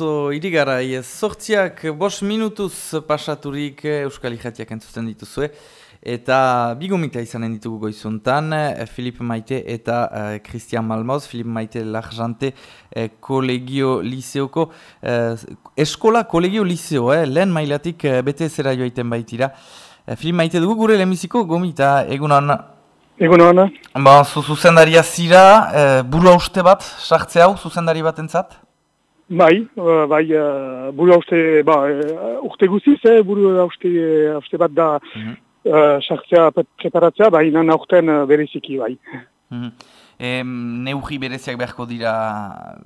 atzo irigarai sortziak bos minutuz pasaturik Euskal Ijatiak entzuten dituzue. Eta bigomita izanen ditugu goizuntan, Filip Maite eta Christian Malmoz, Filip Maite Larjante kolegio liseoko, eskola kolegio liseo, eh? lehen mailatik bete zera joaiten baitira. Filip Maite dugu gure lehenbiziko gomita, egunan? Egunan. Ba, zuzendaria zira, buru uste bat, sartze hau zuzendari bat entzat? Bai, uh, bai, uh, buru hauste, ba, uh, urte guziz, eh, buru hauste, hauste bat da mm sartzea, -hmm. preparatzea, bai, nan aurten bereziki, bai. Mm -hmm. neugi bereziak beharko dira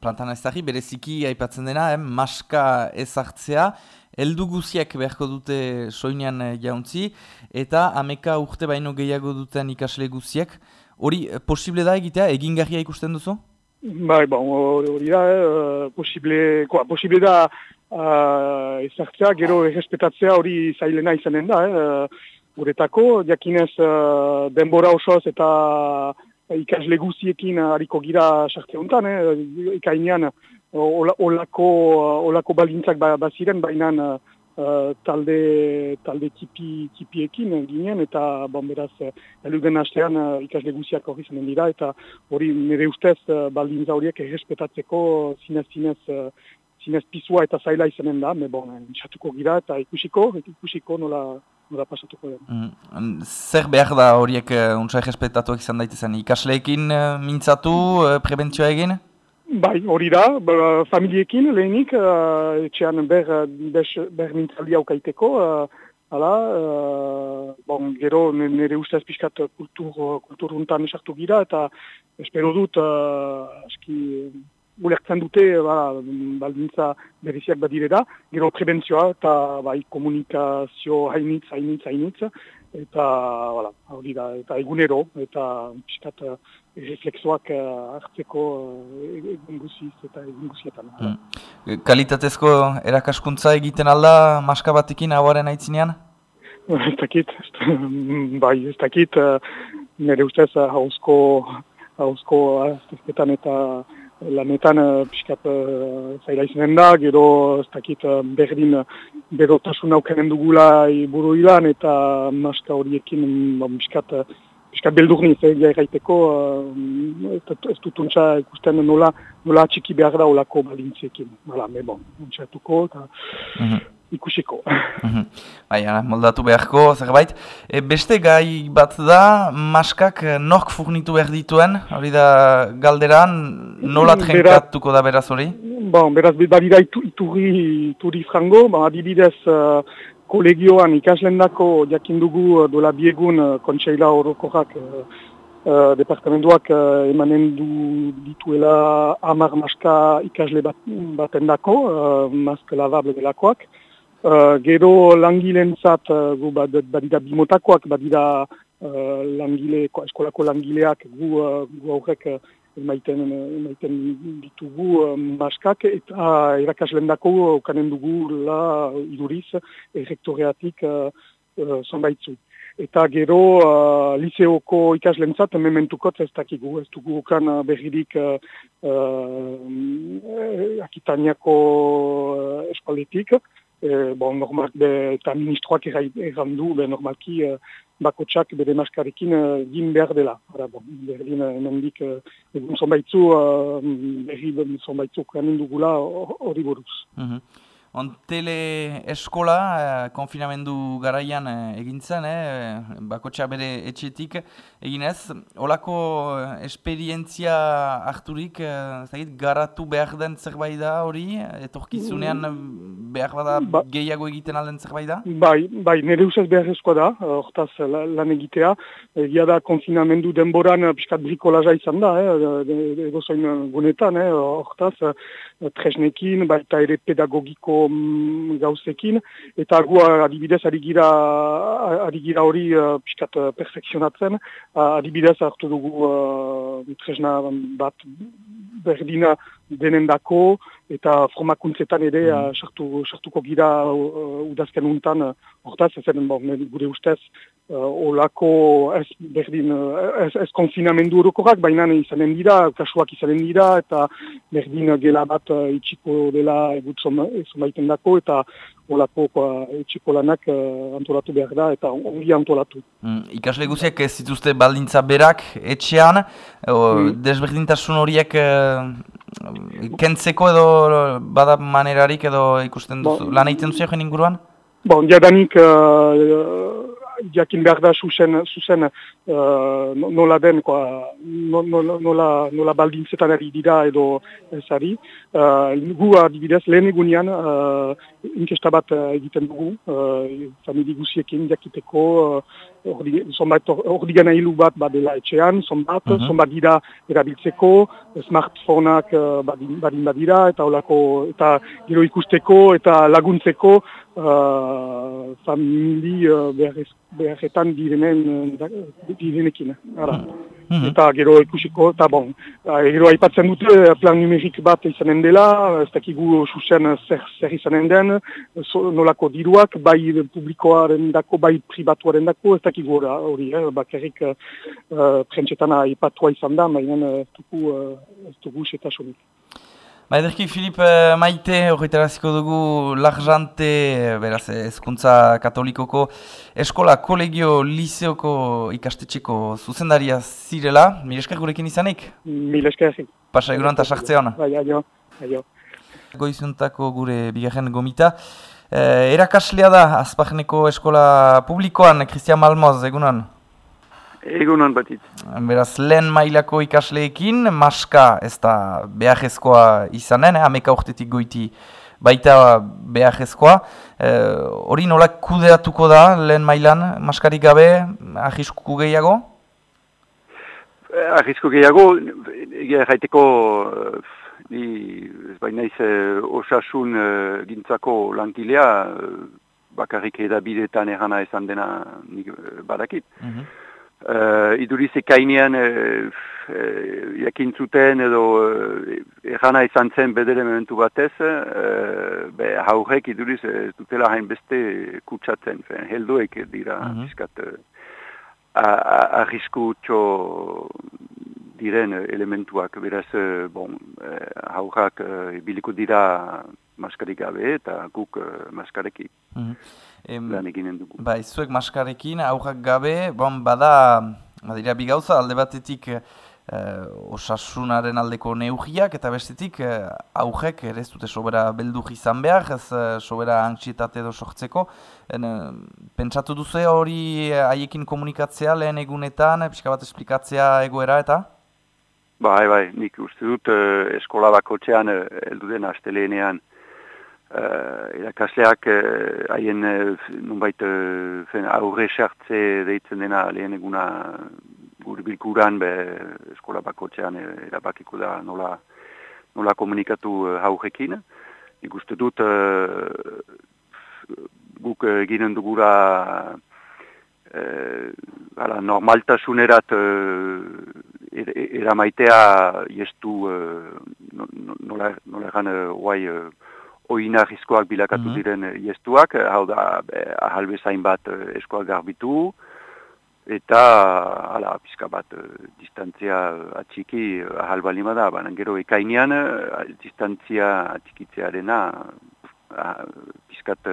plantan ez bereziki aipatzen dena, eh, maska ezartzea, heldu guziak beharko dute soinean jauntzi, eta ameka urte baino gehiago duten ikasle guziak, hori posible da egitea, egingarria ikusten duzu? Bai, bon, hori da, eh, posible, koa, posible da uh, ezartzea, gero errespetatzea hori zailena izanen da, eh, guretako, jakinez uh, denbora osoz eta ikasle guziekin hariko gira sartzea untan, eh, ikainean olako, olako balintzak ba, baziren, baina uh, talde, talde tipi, tipiekin ginen, eta bon, beraz, elugen hastean uh, ikasle guziak hori zenen dira, eta hori nire ustez uh, baldintza horiek errespetatzeko zinez-zinez uh, zinez pizua eta zaila izanen da, me bon, txatuko gira eta ikusiko, ikusiko nola, nola pasatuko den. Mm. Zer behar da horiek uh, untsa errespetatuak izan daitezen, ikasleekin uh, mintzatu, uh, prebentzioa egin? Bai, hori da, familiekin lehenik, uh, etxean ber, ber, ber mintzaldi haukaiteko, uh, hala, uh, bon, gero nire ustez pixkat kultur, kultur esartu gira, eta espero dut, uh, aski, ulertzen dute, ba, baldintza bereziak badire da, gero prebentzioa eta bai, komunikazio hainitz, hainitz, hainitz, eta voilà, hori da, eta egunero, eta piskat uh, reflexoak uh, hartzeko uh, egun guziz eta egun guzietan. Mm. Kalitatezko erakaskuntza egiten alda maska batekin hauaren aitzinean? Ez dakit, bai, ez dakit, uh, nire ustez hauzko, hauzko aztezketan eta lanetan uh, piskat uh, zaila izanen da, gero ez dakit uh, berdin uh, berotasun aukenen dugula buru ilan eta maska horiekin um, piskat, uh, piskat beldur niz, eh, gaiteko, uh, ez dut untsa ikusten nola, nola atxiki behar da olako balintziekin. Hala, me bon, untxatuko eta... Mhm ikusiko. Mhm. Baina, moldatu beharko, zerbait. E, beste gai bat da, maskak nork furnitu behar dituen, hori da galderan, nola trenkatuko da beraz hori? Bon, beraz, badira iturri, iturri frango, ba, adibidez, uh, kolegioan ikaslendako jakindugu uh, dola biegun uh, kontseila horokorak uh, uh, departamentuak uh, emanen du dituela amar maska ikasle bat, batendako, uh, mask lavable delakoak. Uh, gero langilentzat uh, gu badira bimotakoak, badira uh, langile, eskolako langileak gu, uh, gu aurrek uh, emaiten, emaiten ditugu uh, maskak, eta erakaslen dako ukanen dugu la iduriz errektoreatik uh, uh, zonbaitzu. Eta gero uh, liseoko ikaslentzat mementukot ez dakigu, ez dugu ukan uh, berririk uh, uh, akitaniako uh, eskualetik, e, bon, normal, be, eta ministroak errandu, be, normalki e, bakotsak bere maskarekin e, din behar dela. Hora, bon, berdin emendik e, egun zonbaitzu, e, berri zonbaitzu kanen dugula hori buruz. Mm On tele eskola, eh, konfinamendu garaian eh, egintzen, eh, bakotxa bere etxetik eginez. Olako eh, esperientzia harturik, eh, garatu behar den zerbait da hori? Etorkizunean mm. Behar bada ba, gehiago egiten alden zerbait da? Bai, bai nire usaz behar eskoa da, hortaz lan egitea. Egia da konfinamendu denboran piskat brikolaja izan da, eh, egozoin gunetan, eh, hortaz tresnekin, baita ere pedagogiko mm, gauzekin, eta gu adibidez ari gira, ari gira hori uh, piskat uh, perfekzionatzen, uh, adibidez hartu dugu uh, tresna bat berdina denendako, eta formakuntzetan ere mm. sartu, sartuko gira uh, udazken untan, hortaz, ez bon, gure ustez, uh, olako ez berdin, ez, ez konfinamendu orokorak, baina izanen dira, kasuak izanen dira, eta berdin gela bat uh, itxiko dela egut zomaiten dako, eta olako etxiko lanak uh, antolatu behar da, eta ongi antolatu. Mm, ikasle guziak ez zituzte baldintza berak etxean, mm. desberdintasun horiek kentzeko edo bada manerarik edo ikusten duzu, lan egiten duzu egin inguruan? Bon, jadanik uh, jakin behar da zuzen, zuzen uh, nola den, koa, nola, nola, nola baldintzetan ari dira edo ez ari. Uh, gu adibidez, lehen egunean uh, inkesta bat uh, egiten dugu, uh, famili guziekin jakiteko, uh, ordigana hilu bat badela etxean, zonbat, uh -huh. zonbat dira erabiltzeko, smartphoneak uh, badin, badin badira, eta olako, eta gero ikusteko eta laguntzeko uh, famili uh, beharretan direnen, direnekin. Ara. Mm -hmm. Eta gero ikusiko, eta bon, gero aipatzen dute plan numerik bat izanen dela, ez dakigu susen zer, zer izanen den, so, nolako diruak, bai publikoaren dako, bai privatuaren dako, ez dakigu hori, eh, bakarrik uh, prentsetan aipatua izan da, baina ez dugu, uh, ez dugu setasunik. Maiderki, Filip eh, Maite, horretaraziko dugu Larjante, beraz, ezkuntza katolikoko eskola, kolegio, liseoko ikastetxeko zuzendaria zirela. Mil esker gurekin izanik? Mil esker. Pasa egunan eta sartze hona. Bai, aio, aio. Goizuntako gure bigarren gomita. Eh, erakaslea da, azpagneko eskola publikoan, Christian Malmoz, egunan? Egunon batit. Beraz, lehen mailako ikasleekin, maska ez da behar izanen, eh? ameka urtetik goiti baita behar ezkoa. Eh, hori e, nola kudeatuko da lehen mailan, maskarik gabe, ahiskuku gehiago? Eh, ahiskuku gehiago, jaiteko, ni, ez baina iz, osasun gintzako lankilea, bakarrik edabidetan erana esan dena badakit. Mm Uh, iduriz ekainean uh, uh, jakintzuten edo uh, errana izan zen bedere momentu batez, uh, be, haurek iduriz ez dutela hainbeste kutsatzen, fen, helduek dira mm -hmm. fiskat uh, arrisku txo diren elementuak, beraz, uh, bon, uh, haurrak uh, biliko dira maskarik gabe eta guk uh, maskarekin. Mm -hmm. lan eginen dugu. Bai, zuek maskarekin, aurrak gabe, bon, bada, badira bigauza, alde batetik uh, osasunaren aldeko neugiak, eta bestetik uh, aurrek ere ez dute sobera beldu izan behar, ez uh, sobera anxietate edo sortzeko. En, uh, pentsatu duzu hori haiekin komunikatzea lehen egunetan, pixka bat esplikatzea egoera eta? Bai, bai, nik uste dut uh, eskola bakotxean uh, elduden asteleenean uh, irakasleak uh, haien uh, nunbait uh, aurre sartze deitzen dena lehen eguna gure bilkuran be eskola bakotxean erabakiko da nola, nola komunikatu uh, haurekin. Nik uste dut uh, guk eginen dugura uh, ala, normaltasunerat uh, er, eramaitea jestu uh, nola, nola egan uh, oinarrizkoak bilakatu mm diren iestuak, hau da, ahal bezain bat eh, eskoak garbitu, eta, hala, pizka bat, eh, distantzia atxiki ahal balima da, baina gero ekainean, eh, distantzia atxikitzearena, ah, pizkat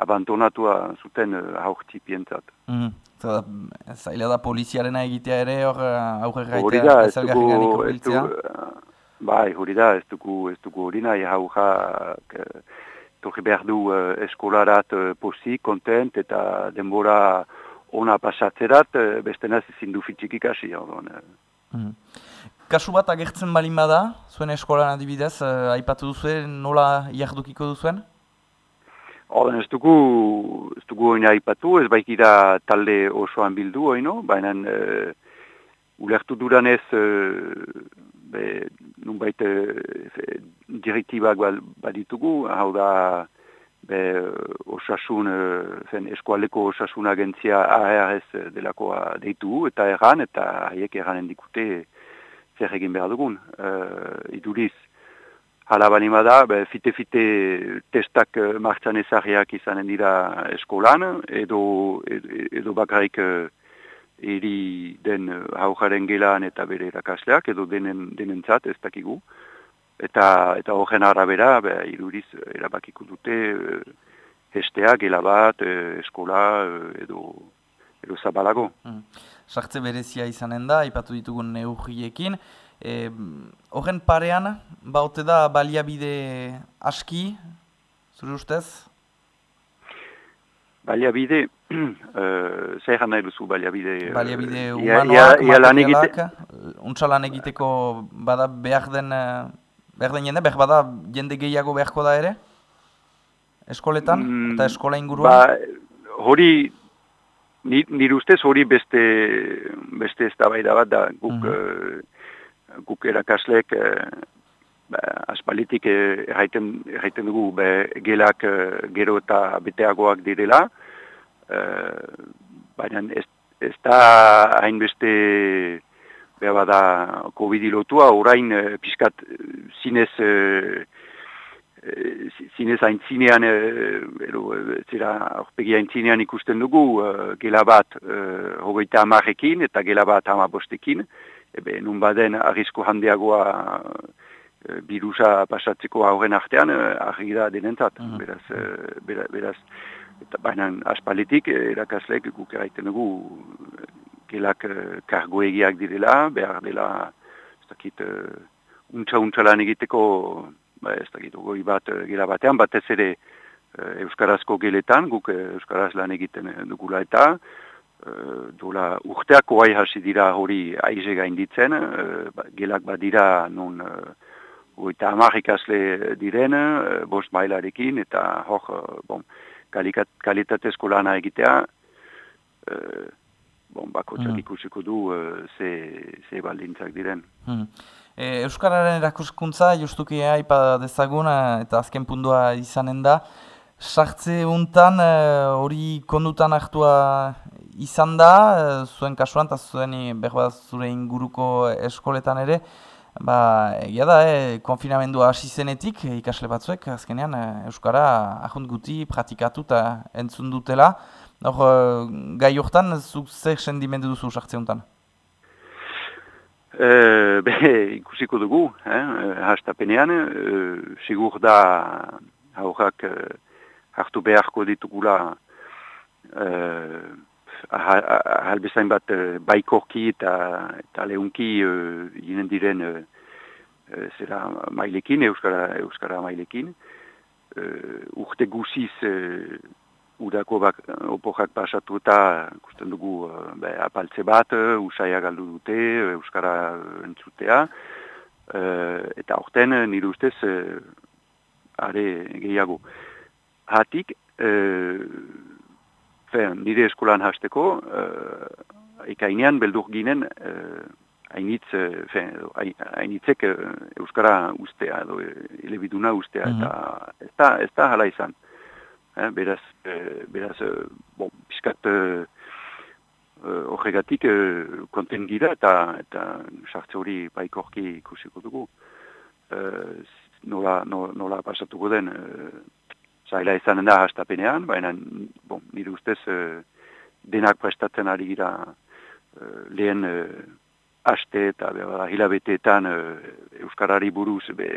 abandonatua zuten haurti pientzat. Mm Zaila da poliziarena egitea ere, hor aurre gaitea, ezelgarri ganik Bai, hori da, ez dugu, ez dugu hori nahi hauja torri behar du uh, eskolarat uh, posi, kontent eta denbora ona pasatzerat, uh, beste naz ezin du fitxik ikasi. Mm. Kasu bat agertzen balin bada, zuen eskolan adibidez, uh, aipatu duzuen, nola jardukiko duzuen? Orden ez dugu, ez dugu oina aipatu, ez baikira talde osoan bildu, oino, baina uh, ulertu duranez uh, be, nunbait e, direktibak baditugu, hau da be, osasun, e, zen eskualeko osasun agentzia ARS delakoa deitu eta erran, eta haiek erranen dikute zer egin behar dugun. E, iduriz, hala bali da, fite-fite testak martxan ezarriak izanen dira eskolan, edo, edo, bakarrik eri den haujaren gelan eta bere erakasleak, edo denen, denentzat ez dakigu. Eta, eta horren arabera, be, iruriz, erabakiko dute, estea, gela bat, eskola, edo, edo zabalago. Mm. Sartze berezia izanen da, ipatu ditugun neugiekin. E, horren parean, baute da baliabide aski, zure ustez? Baliabide, uh, zer nahi duzu baliabide? Baliabide uh, humanoak, materialak, untsa lan egiteko bada behar den, behar den jende, behar bada jende gehiago beharko da ere? Eskoletan mm, eta eskola inguruan? Ba, hori Nire ustez hori beste, beste ez da bat da guk, mm -hmm. uh, guk erakaslek uh, ba, aspalitik uh, erraiten, dugu be, gelak uh, gero eta beteagoak direla. Uh, Baina ez, ez da hainbeste behar bada COVID-19 orain uh, piskat zinez Eh, zinez aintzinean, e, zera, orpegi aintzinean ikusten dugu, e, gela bat e, hogeita amarrekin eta gela bat amabostekin, ebe nun baden arrizko handiagoa e, birusa pasatzeko aurren artean, e, argi da denentzat, mm -hmm. beraz, e, beraz, eta baina aspalitik, erakaslek guk eraiten dugu, gelak e, kargoegiak direla, behar dela, ez dakit, e, untxa-untxa lan egiteko, ba, ez dakit, goi bat gela batean, batez ere Euskarazko geletan, guk Euskaraz lan egiten dugula eta, dola urteak oai hasi dira hori aize gainditzen, uh, ba, gelak badira non uh, goita amarrikazle diren, bost mailarekin, eta hor, bon, kalitatezko lana egitea, uh, bon, bako mm. ikusiko du uh, ze, ze baldintzak diren. Mm. E, Euskararen erakuskuntza justuki aipa dezaguna eta azken pundua izanen da. Sartze untan e, hori kondutan hartua izan da, e, zuen kasuan eta zuen behar zure inguruko eskoletan ere. Ba, egia da, e, konfinamendua hasi zenetik ikasle batzuek, azkenean Euskara ahunt guti pratikatu eta entzun dutela. Hor, gai hortan, zuk zer sendimendu duzu sartze untan? Uh, be, ikusiko dugu, eh, hastapenean, uh, sigur da haurrak uh, hartu beharko ditugula uh, halbezain bat uh, baikorki eta, eta lehunki uh, jinen diren uh, zera mailekin, euskara, euskara mailekin. Urte guziz udako bak, oporak pasatu eta ikusten dugu uh, apaltze bat, usaia galdu dute, Euskara entzutea, uh, eta orten nire ustez uh, are gehiago. Hatik, uh, fen, nire eskolan hasteko, uh, ikainean beldur ginen, uh, hainitz, hainitzek uh, Euskara ustea, edo elebiduna ustea, mm -hmm. eta ez da, ez da hala izan. Eh, beraz, eh, beraz, eh, bon, piskat horregatik eh, konten gira eta eta sartze hori baikorki ikusiko dugu. Eh, nola, nola, nola pasatuko den, eh, zaila izanen da hastapenean, baina bon, nire ustez eh, denak prestatzen ari gira eh, lehen eh, haste eta hilabeteetan eh, Euskarari buruz be,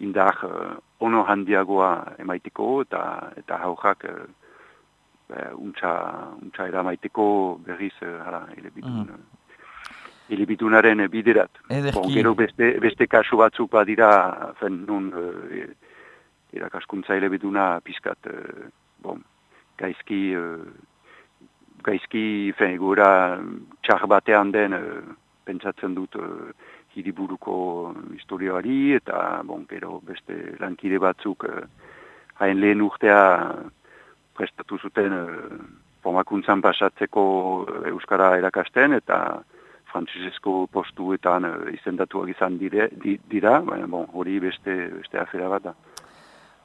indar uh, ono handiagoa emaiteko eta eta haujak uh, untxa, untxa eramaiteko berriz uh, hala, elebitun, mm. elebitunaren biderat. Bon, gero beste, beste kasu batzuk badira fen nun uh, erakaskuntza elebituna pizkat uh, bon, gaizki uh, gaizki fen gora txar batean den uh, pentsatzen dut hiriburuko historioari eta bon, gero beste lankide batzuk eh, hain lehen urtea prestatu zuten eh, formakuntzan pasatzeko eh, Euskara erakasten eta frantzisezko postuetan eh, izendatuak izan dire, di, dira, baina bon, hori beste, beste afera bat da.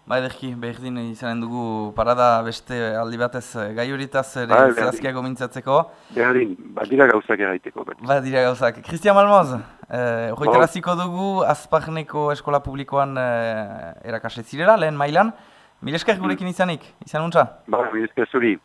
Ba ederki, berdin izanen dugu parada beste aldi batez eh, gai horitaz ere Bai, zehazkiago mintzatzeko. Berdin, badira gauzak eraiteko. bat. Ba dira gauzak. Christian Malmoz, eh, hoitaraziko dugu Azparneko eskola publikoan eh, erakasle zirela, lehen mailan. Mil esker gurekin izanik, izan untza? Ba, mi esker zuri.